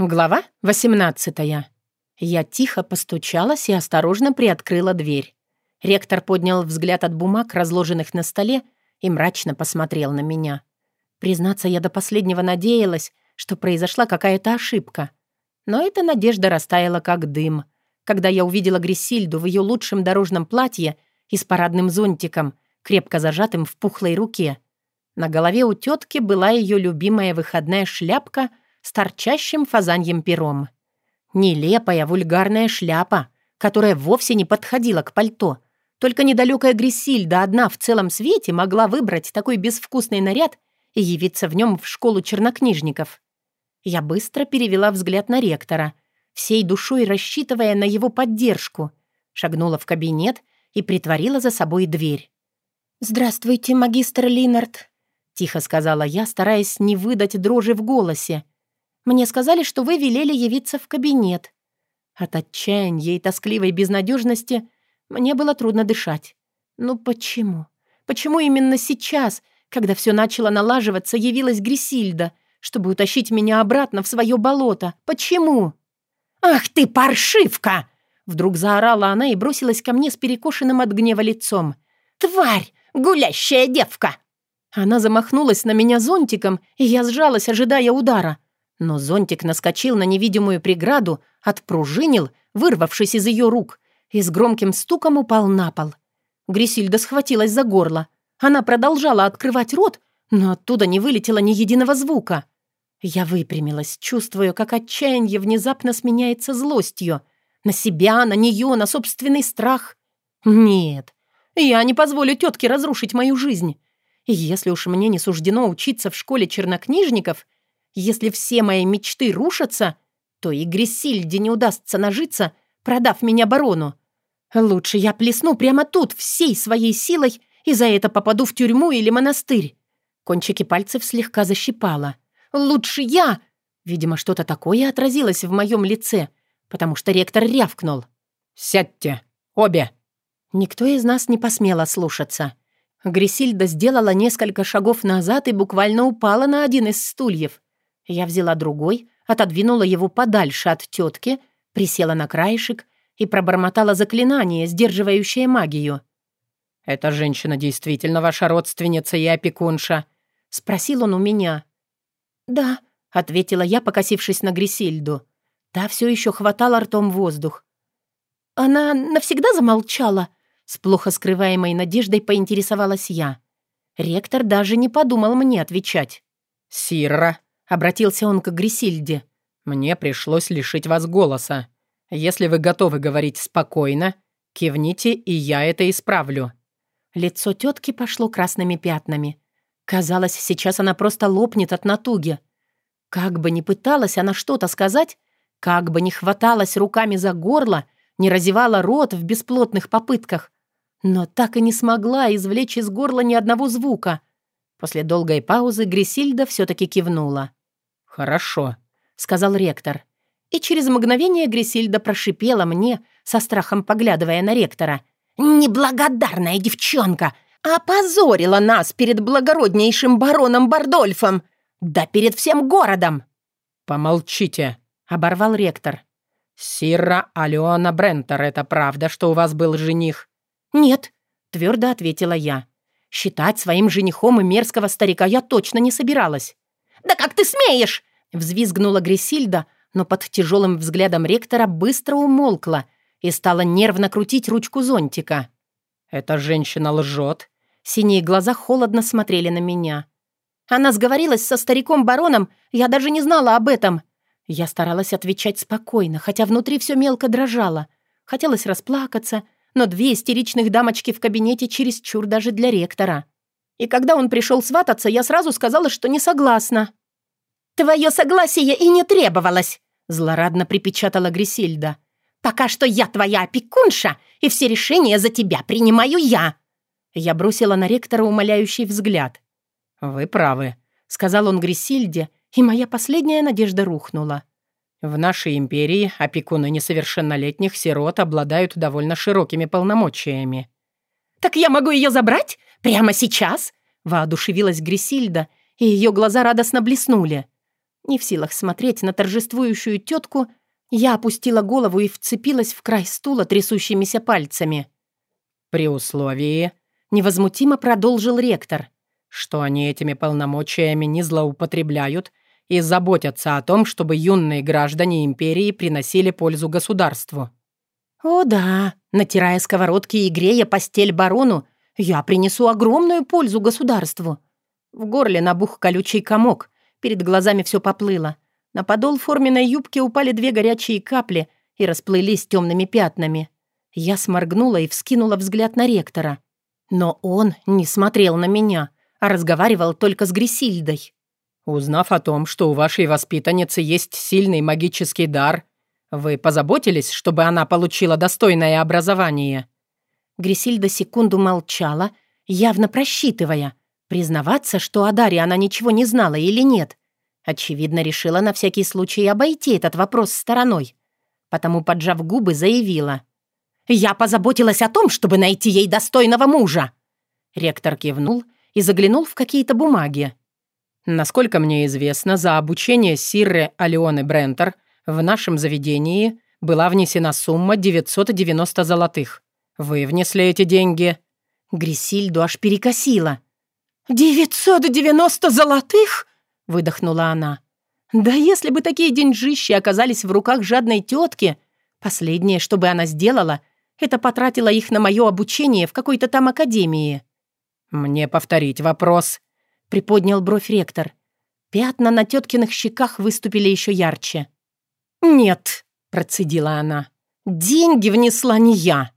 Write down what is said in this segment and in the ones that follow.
Глава 18. Я тихо постучалась и осторожно приоткрыла дверь. Ректор поднял взгляд от бумаг, разложенных на столе, и мрачно посмотрел на меня. Признаться, я до последнего надеялась, что произошла какая-то ошибка. Но эта надежда растаяла как дым, когда я увидела Грисильду в ее лучшем дорожном платье и с парадным зонтиком, крепко зажатым в пухлой руке. На голове у тетки была ее любимая выходная шляпка — с торчащим фазаньем пером. Нелепая вульгарная шляпа, которая вовсе не подходила к пальто. Только недалекая Грисильда одна в целом свете могла выбрать такой безвкусный наряд и явиться в нем в школу чернокнижников. Я быстро перевела взгляд на ректора, всей душой рассчитывая на его поддержку, шагнула в кабинет и притворила за собой дверь. «Здравствуйте, магистр Линард», — тихо сказала я, стараясь не выдать дрожи в голосе. Мне сказали, что вы велели явиться в кабинет». От отчаяния и тоскливой безнадежности мне было трудно дышать. Ну почему? Почему именно сейчас, когда все начало налаживаться, явилась Грисильда, чтобы утащить меня обратно в свое болото? Почему? «Ах ты, паршивка!» Вдруг заорала она и бросилась ко мне с перекошенным от гнева лицом. «Тварь! Гулящая девка!» Она замахнулась на меня зонтиком, и я сжалась, ожидая удара. Но зонтик наскочил на невидимую преграду, отпружинил, вырвавшись из ее рук, и с громким стуком упал на пол. Грисильда схватилась за горло. Она продолжала открывать рот, но оттуда не вылетело ни единого звука. Я выпрямилась, чувствуя, как отчаяние внезапно сменяется злостью. На себя, на нее, на собственный страх. Нет, я не позволю тетке разрушить мою жизнь. И если уж мне не суждено учиться в школе чернокнижников — если все мои мечты рушатся, то и Грисильде не удастся нажиться, продав меня барону. Лучше я плесну прямо тут всей своей силой и за это попаду в тюрьму или монастырь. Кончики пальцев слегка защипало. Лучше я... Видимо, что-то такое отразилось в моем лице, потому что ректор рявкнул. «Сядьте, обе!» Никто из нас не посмел ослушаться. Грисильда сделала несколько шагов назад и буквально упала на один из стульев. Я взяла другой, отодвинула его подальше от тетки, присела на краешек и пробормотала заклинание, сдерживающее магию. «Эта женщина действительно ваша родственница и опекунша?» — спросил он у меня. «Да», — ответила я, покосившись на Грисильду. Та все еще хватала ртом воздух. «Она навсегда замолчала?» С плохо скрываемой надеждой поинтересовалась я. Ректор даже не подумал мне отвечать. «Сирра», Обратился он к Грисильде. «Мне пришлось лишить вас голоса. Если вы готовы говорить спокойно, кивните, и я это исправлю». Лицо тетки пошло красными пятнами. Казалось, сейчас она просто лопнет от натуги. Как бы ни пыталась она что-то сказать, как бы ни хваталась руками за горло, не разевала рот в бесплотных попытках, но так и не смогла извлечь из горла ни одного звука. После долгой паузы Грисильда все-таки кивнула. «Хорошо», — сказал ректор. И через мгновение Грисильда прошипела мне, со страхом поглядывая на ректора. «Неблагодарная девчонка! Опозорила нас перед благороднейшим бароном Бардольфом! Да перед всем городом!» «Помолчите», — оборвал ректор. «Сирра Алеона Брентер, это правда, что у вас был жених?» «Нет», — твердо ответила я. «Считать своим женихом и мерзкого старика я точно не собиралась». «Да как ты смеешь?» Взвизгнула Грисильда, но под тяжелым взглядом ректора быстро умолкла и стала нервно крутить ручку зонтика. «Эта женщина лжет». Синие глаза холодно смотрели на меня. Она сговорилась со стариком-бароном, я даже не знала об этом. Я старалась отвечать спокойно, хотя внутри все мелко дрожало. Хотелось расплакаться, но две истеричных дамочки в кабинете чересчур даже для ректора. И когда он пришел свататься, я сразу сказала, что не согласна. «Твое согласие и не требовалось!» — злорадно припечатала Грисильда. «Пока что я твоя опекунша, и все решения за тебя принимаю я!» Я бросила на ректора умоляющий взгляд. «Вы правы», — сказал он Грисильде, и моя последняя надежда рухнула. «В нашей империи опекуны несовершеннолетних сирот обладают довольно широкими полномочиями». «Так я могу ее забрать? Прямо сейчас?» — воодушевилась Грисильда, и ее глаза радостно блеснули. Не в силах смотреть на торжествующую тетку, я опустила голову и вцепилась в край стула трясущимися пальцами. «При условии», — невозмутимо продолжил ректор, «что они этими полномочиями не злоупотребляют и заботятся о том, чтобы юные граждане империи приносили пользу государству». «О да, натирая сковородки и грея постель барону, я принесу огромную пользу государству». В горле набух колючий комок, перед глазами все поплыло. На подол форменной юбки упали две горячие капли и расплылись темными пятнами. Я сморгнула и вскинула взгляд на ректора. Но он не смотрел на меня, а разговаривал только с Грисильдой. «Узнав о том, что у вашей воспитанницы есть сильный магический дар, вы позаботились, чтобы она получила достойное образование?» Грисильда секунду молчала, явно просчитывая, признаваться, что о Даре она ничего не знала или нет. Очевидно, решила на всякий случай обойти этот вопрос стороной. Потому, поджав губы, заявила. «Я позаботилась о том, чтобы найти ей достойного мужа!» Ректор кивнул и заглянул в какие-то бумаги. «Насколько мне известно, за обучение Сирры Алионы Брентер в нашем заведении была внесена сумма 990 золотых. Вы внесли эти деньги?» Грисильду аж перекосила. «Девятьсот девяносто золотых?» — выдохнула она. «Да если бы такие деньжищи оказались в руках жадной тетки, последнее, что бы она сделала, это потратила их на мое обучение в какой-то там академии». «Мне повторить вопрос», — приподнял бровь ректор. Пятна на теткиных щеках выступили еще ярче. «Нет», — процедила она, — «деньги внесла не я».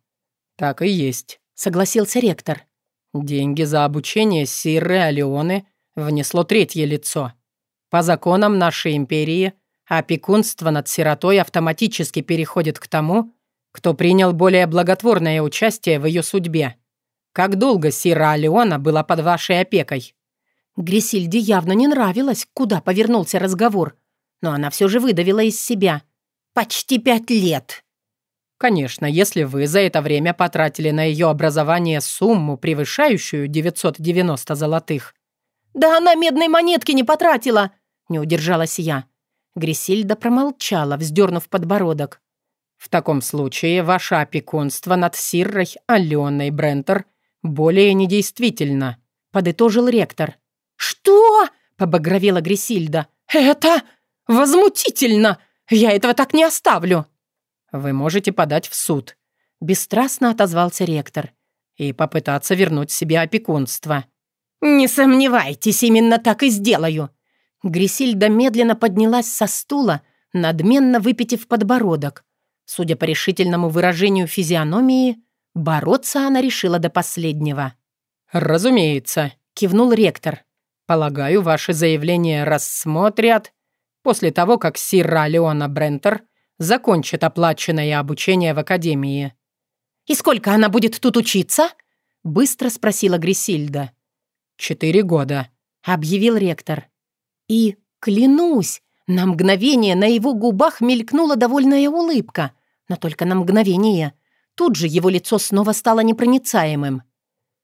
«Так и есть», — согласился ректор. «Деньги за обучение Сирры Алионы внесло третье лицо. По законам нашей империи опекунство над сиротой автоматически переходит к тому, кто принял более благотворное участие в ее судьбе. Как долго Сира Алиона была под вашей опекой?» Грисильде явно не нравилось, куда повернулся разговор, но она все же выдавила из себя. «Почти пять лет!» Конечно, если вы за это время потратили на ее образование сумму, превышающую 990 золотых. «Да она медной монетки не потратила!» — не удержалась я. Грисильда промолчала, вздернув подбородок. «В таком случае ваше опекунство над Сиррой Аленой Брентер более недействительно», — подытожил ректор. «Что?» — побагровела Грисильда. «Это возмутительно! Я этого так не оставлю!» «Вы можете подать в суд», — бесстрастно отозвался ректор, «и попытаться вернуть себе опекунство». «Не сомневайтесь, именно так и сделаю». Грисильда медленно поднялась со стула, надменно выпитив подбородок. Судя по решительному выражению физиономии, бороться она решила до последнего. «Разумеется», — кивнул ректор. «Полагаю, ваши заявления рассмотрят после того, как Сирра Леона Брентер закончит оплаченное обучение в академии». «И сколько она будет тут учиться?» — быстро спросила Грисильда. «Четыре года», — объявил ректор. И, клянусь, на мгновение на его губах мелькнула довольная улыбка, но только на мгновение. Тут же его лицо снова стало непроницаемым.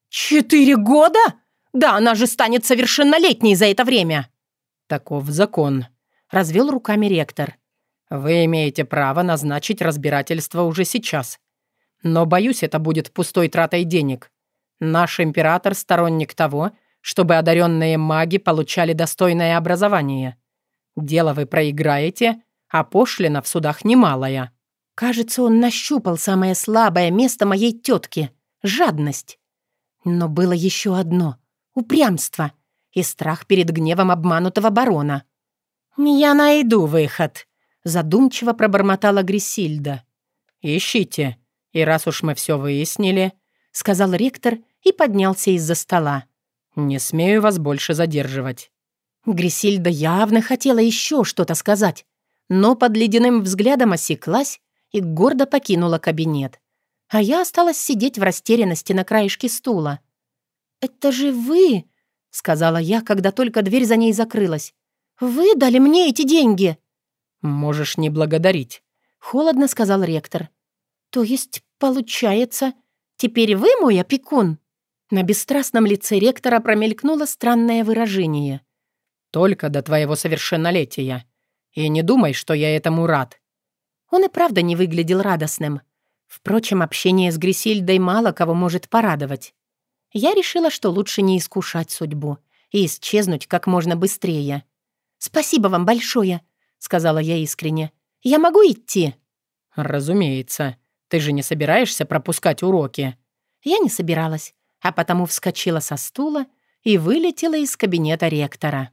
«Четыре года? Да она же станет совершеннолетней за это время!» «Таков закон», — развел руками ректор. Вы имеете право назначить разбирательство уже сейчас. Но, боюсь, это будет пустой тратой денег. Наш император — сторонник того, чтобы одаренные маги получали достойное образование. Дело вы проиграете, а пошлина в судах немалая». Кажется, он нащупал самое слабое место моей тетки — жадность. Но было еще одно — упрямство и страх перед гневом обманутого барона. «Я найду выход», задумчиво пробормотала Грисильда. «Ищите. И раз уж мы все выяснили», — сказал ректор и поднялся из-за стола. «Не смею вас больше задерживать». Грисильда явно хотела еще что-то сказать, но под ледяным взглядом осеклась и гордо покинула кабинет. А я осталась сидеть в растерянности на краешке стула. «Это же вы!» — сказала я, когда только дверь за ней закрылась. «Вы дали мне эти деньги!» «Можешь не благодарить», — холодно сказал ректор. «То есть, получается, теперь вы мой опекун?» На бесстрастном лице ректора промелькнуло странное выражение. Только до твоего совершеннолетия. И не думай, что я этому рад». Он и правда не выглядел радостным. Впрочем, общение с Грисильдой мало кого может порадовать. Я решила, что лучше не искушать судьбу и исчезнуть как можно быстрее. «Спасибо вам большое», — сказала я искренне. «Я могу идти?» «Разумеется. Ты же не собираешься пропускать уроки?» Я не собиралась, а потому вскочила со стула и вылетела из кабинета ректора.